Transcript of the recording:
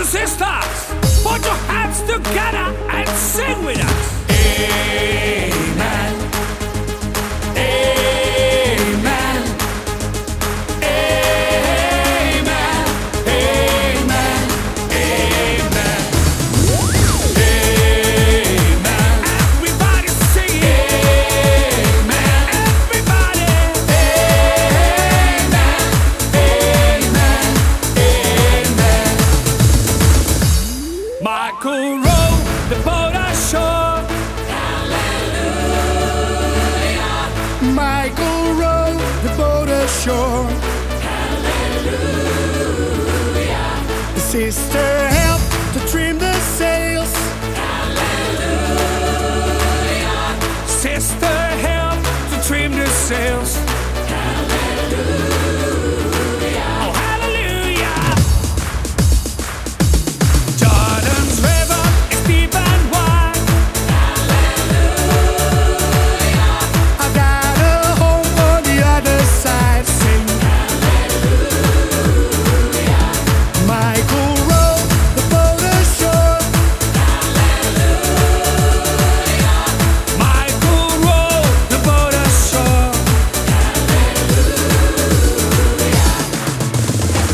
and I could row the boat ashore. Hallelujah. Michael row the boat ashore. Hallelujah. Sister help to trim the sails. Hallelujah. Sister help to trim the sails.